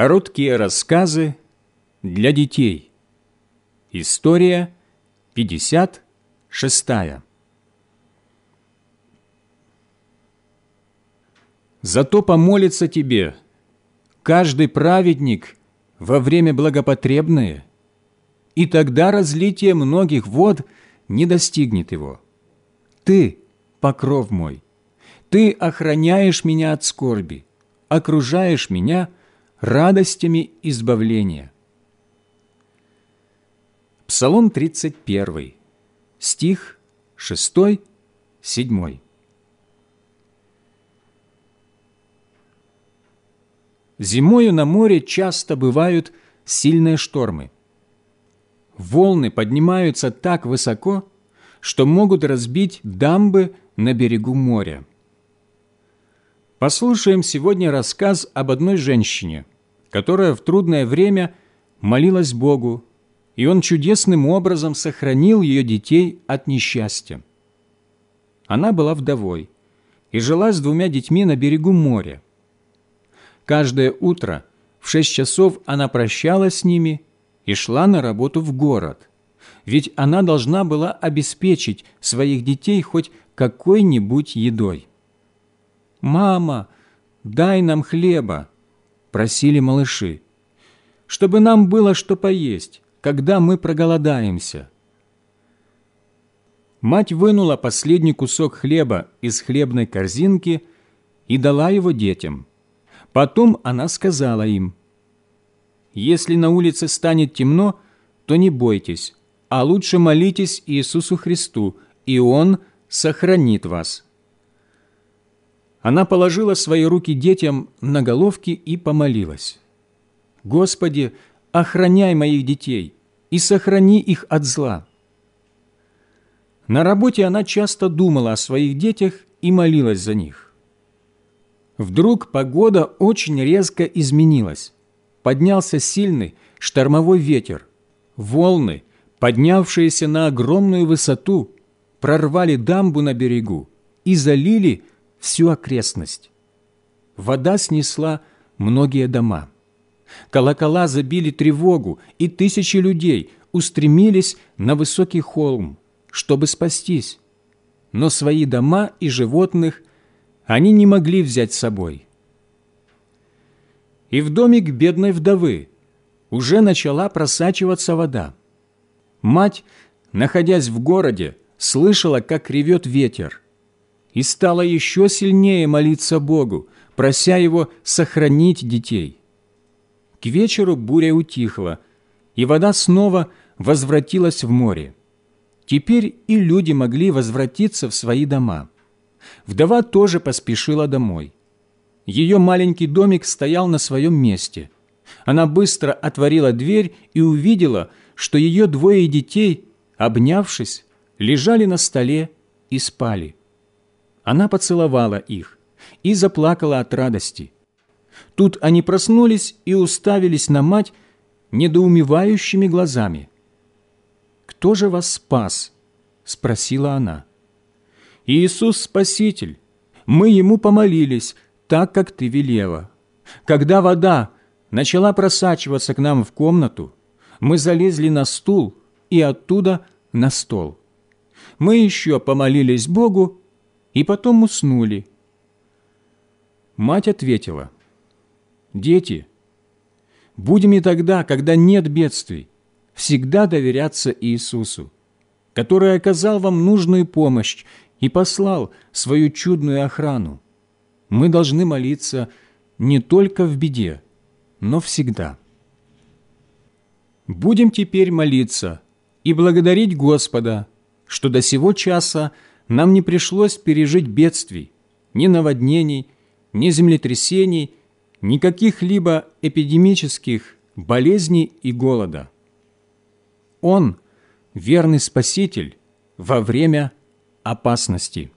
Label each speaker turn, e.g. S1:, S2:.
S1: Короткие рассказы для детей. История 56. Зато помолится тебе каждый праведник во время благопотребное, и тогда разлитие многих вод не достигнет его. Ты – покров мой, ты охраняешь меня от скорби, окружаешь меня – радостями избавления. Псалом 31, стих 6, 7. Зимою на море часто бывают сильные штормы. Волны поднимаются так высоко, что могут разбить дамбы на берегу моря. Послушаем сегодня рассказ об одной женщине, которая в трудное время молилась Богу, и Он чудесным образом сохранил ее детей от несчастья. Она была вдовой и жила с двумя детьми на берегу моря. Каждое утро в шесть часов она прощалась с ними и шла на работу в город, ведь она должна была обеспечить своих детей хоть какой-нибудь едой. «Мама, дай нам хлеба!» – просили малыши. «Чтобы нам было что поесть, когда мы проголодаемся». Мать вынула последний кусок хлеба из хлебной корзинки и дала его детям. Потом она сказала им, «Если на улице станет темно, то не бойтесь, а лучше молитесь Иисусу Христу, и Он сохранит вас». Она положила свои руки детям на головки и помолилась. «Господи, охраняй моих детей и сохрани их от зла». На работе она часто думала о своих детях и молилась за них. Вдруг погода очень резко изменилась. Поднялся сильный штормовой ветер. Волны, поднявшиеся на огромную высоту, прорвали дамбу на берегу и залили всю окрестность. Вода снесла многие дома. Колокола забили тревогу, и тысячи людей устремились на высокий холм, чтобы спастись. Но свои дома и животных они не могли взять с собой. И в домик бедной вдовы уже начала просачиваться вода. Мать, находясь в городе, слышала, как ревет ветер – и стала еще сильнее молиться Богу, прося Его сохранить детей. К вечеру буря утихла, и вода снова возвратилась в море. Теперь и люди могли возвратиться в свои дома. Вдова тоже поспешила домой. Ее маленький домик стоял на своем месте. Она быстро отворила дверь и увидела, что ее двое детей, обнявшись, лежали на столе и спали. Она поцеловала их и заплакала от радости. Тут они проснулись и уставились на мать недоумевающими глазами. «Кто же вас спас?» – спросила она. «Иисус Спаситель. Мы Ему помолились, так, как Ты велела. Когда вода начала просачиваться к нам в комнату, мы залезли на стул и оттуда на стол. Мы еще помолились Богу и потом уснули. Мать ответила, «Дети, будем и тогда, когда нет бедствий, всегда доверяться Иисусу, который оказал вам нужную помощь и послал свою чудную охрану. Мы должны молиться не только в беде, но всегда. Будем теперь молиться и благодарить Господа, что до сего часа нам не пришлось пережить бедствий, ни наводнений, ни землетрясений, ни каких-либо эпидемических болезней и голода. Он – верный Спаситель во время опасности.